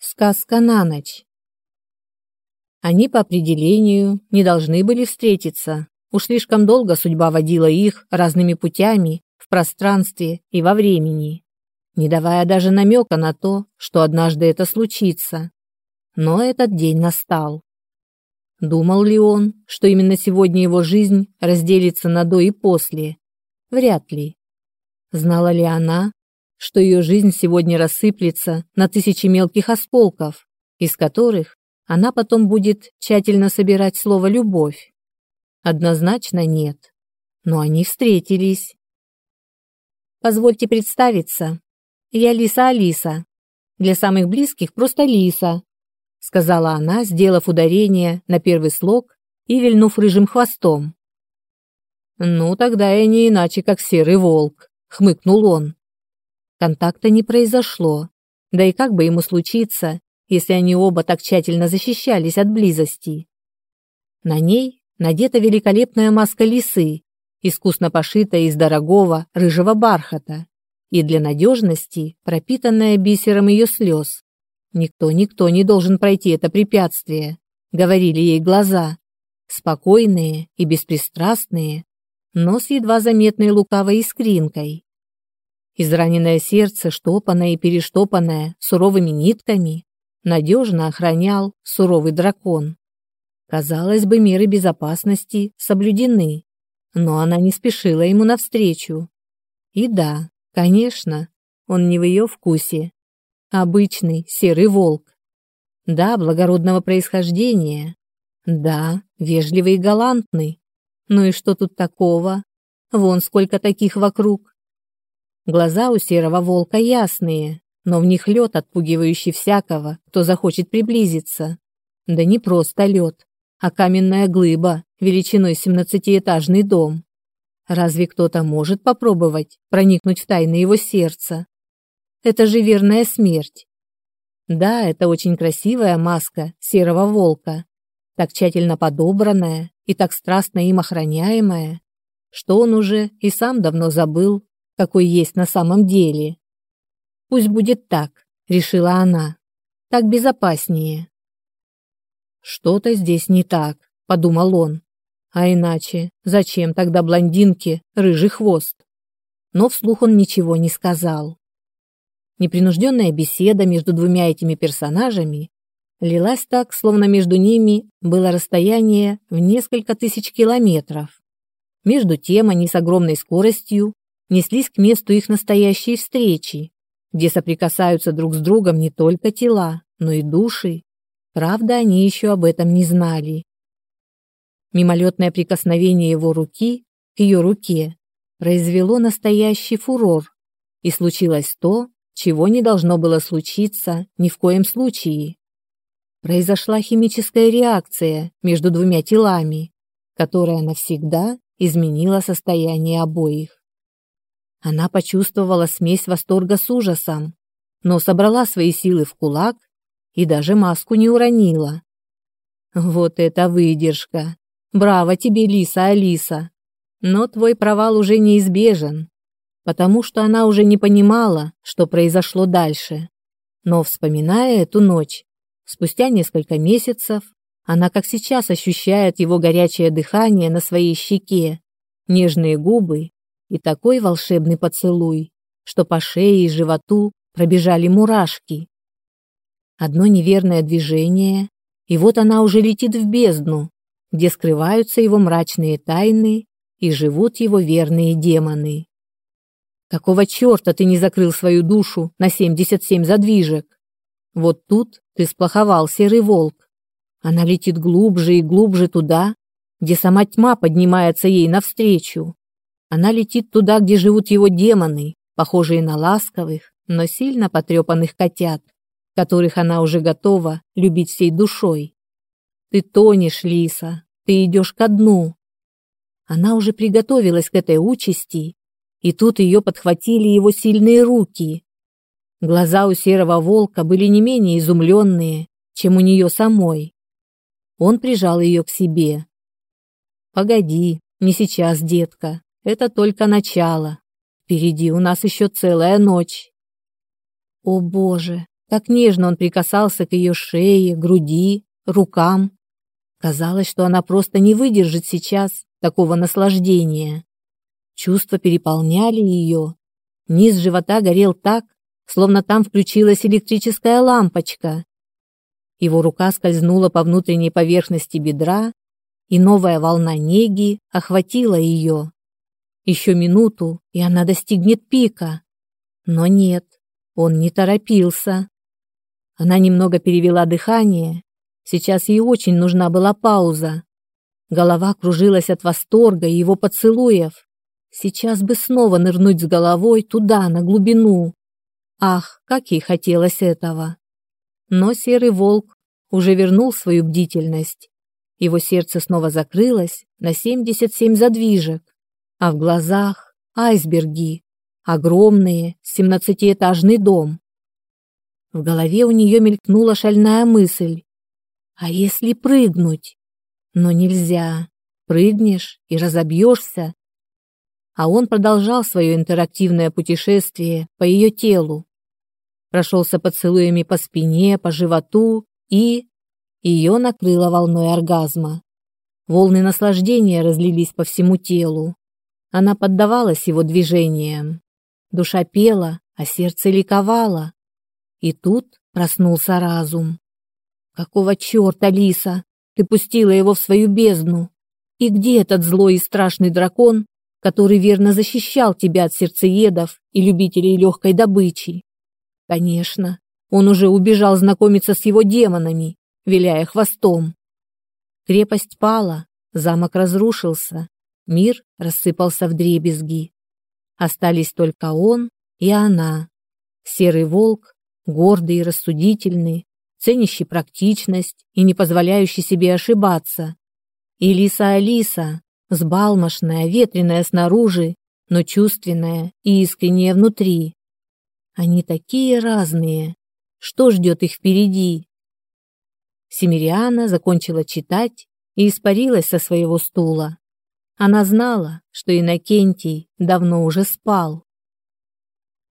Сказка на ночь. Они по определению не должны были встретиться. Уж слишком долго судьба водила их разными путями в пространстве и во времени, не давая даже намека на то, что однажды это случится. Но этот день настал. Думал ли он, что именно сегодня его жизнь разделится на до и после? Вряд ли. Знала ли она, что ее жизнь сегодня рассыплется на тысячи мелких осколков, из которых она потом будет тщательно собирать слово «любовь». Однозначно нет. Но они встретились. Позвольте представиться. Я Лиса Алиса. Для самых близких просто Лиса, сказала она, сделав ударение на первый слог и вильнув рыжим хвостом. Ну, тогда я не иначе, как серый волк, хмыкнул он. Контакта не произошло. Да и как бы ему случиться, если они оба так тщательно защищались от близости? На ней надета великолепная маска лисы, искусно пошитая из дорогого рыжего бархата и для надежности пропитанная бисером ее слез. Никто-никто не должен пройти это препятствие, говорили ей глаза, спокойные и беспристрастные, но с едва заметной лукавой искринкой. Израненное сердце, штопанное и перештопанное суровыми нитками, надежно охранял суровый дракон. Казалось бы, меры безопасности соблюдены, но она не спешила ему навстречу. И да, конечно, он не в ее вкусе. Обычный серый волк. Да, благородного происхождения. Да, вежливый и галантный. Ну и что тут такого? Вон сколько таких вокруг. Глаза у серого волка ясные, но в них лед, отпугивающий всякого, кто захочет приблизиться. Да не просто лед, а каменная глыба, величиной семнадцатиэтажный дом. Разве кто-то может попробовать проникнуть в тайны его сердца? Это же верная смерть. Да, это очень красивая маска серого волка, так тщательно подобранная и так страстно им охраняемая, что он уже и сам давно забыл, какой есть на самом деле. Пусть будет так, решила она. Так безопаснее. Что-то здесь не так, подумал он. А иначе, зачем тогда блондинке рыжий хвост? Но вслух он ничего не сказал. Непринужденная беседа между двумя этими персонажами лилась так, словно между ними было расстояние в несколько тысяч километров. Между тем они с огромной скоростью неслись к месту их настоящей встречи, где соприкасаются друг с другом не только тела, но и души. Правда, они еще об этом не знали. Мимолетное прикосновение его руки к ее руке произвело настоящий фурор, и случилось то, чего не должно было случиться ни в коем случае. Произошла химическая реакция между двумя телами, которая навсегда изменила состояние обоих. Она почувствовала смесь восторга с ужасом, но собрала свои силы в кулак и даже маску не уронила. Вот это выдержка! Браво тебе, Лиса Алиса! Но твой провал уже неизбежен, потому что она уже не понимала, что произошло дальше. Но, вспоминая эту ночь, спустя несколько месяцев, она как сейчас ощущает его горячее дыхание на своей щеке, нежные губы и такой волшебный поцелуй, что по шее и животу пробежали мурашки. Одно неверное движение, и вот она уже летит в бездну, где скрываются его мрачные тайны и живут его верные демоны. Какого черта ты не закрыл свою душу на 77 задвижек? Вот тут ты сплоховал, серый волк. Она летит глубже и глубже туда, где сама тьма поднимается ей навстречу. Она летит туда, где живут его демоны, похожие на ласковых, но сильно потрепанных котят, которых она уже готова любить всей душой. Ты тонешь, Лиса, ты идешь ко дну. Она уже приготовилась к этой участи, и тут ее подхватили его сильные руки. Глаза у серого волка были не менее изумленные, чем у нее самой. Он прижал ее к себе. «Погоди, не сейчас, детка. Это только начало. Впереди у нас еще целая ночь. О боже, как нежно он прикасался к ее шее, груди, рукам. Казалось, что она просто не выдержит сейчас такого наслаждения. Чувства переполняли ее. Низ живота горел так, словно там включилась электрическая лампочка. Его рука скользнула по внутренней поверхности бедра, и новая волна неги охватила ее. Еще минуту, и она достигнет пика. Но нет, он не торопился. Она немного перевела дыхание. Сейчас ей очень нужна была пауза. Голова кружилась от восторга и его поцелуев. Сейчас бы снова нырнуть с головой туда, на глубину. Ах, как ей хотелось этого. Но серый волк уже вернул свою бдительность. Его сердце снова закрылось на 77 задвижек, а в глазах айсберги, огромные, семнадцатиэтажный дом. В голове у нее мелькнула шальная мысль. А если прыгнуть? Но нельзя. Прыгнешь и разобьешься. А он продолжал свое интерактивное путешествие по ее телу. Прошелся поцелуями по спине, по животу и... Ее накрыло волной оргазма. Волны наслаждения разлились по всему телу. Она поддавалась его движениям. Душа пела, а сердце ликовало. И тут проснулся разум. Какого черта, Лиса? Ты пустила его в свою бездну. И где этот злой и страшный дракон, который верно защищал тебя от сердцеедов и любителей легкой добычи? Конечно, он уже убежал знакомиться с его демонами, виляя хвостом. Крепость пала, замок разрушился, мир рассыпался в дребезги. Остались только он и она. Серый волк, гордый и рассудительный, ценящий практичность и не позволяющий себе ошибаться. И лиса Алиса, сбалмошная, ветреная снаружи, но чувственная и искренняя внутри. Они такие разные. Что ждет их впереди? Семириана закончила читать и испарилась со своего стула. Она знала, что Иннокентий давно уже спал.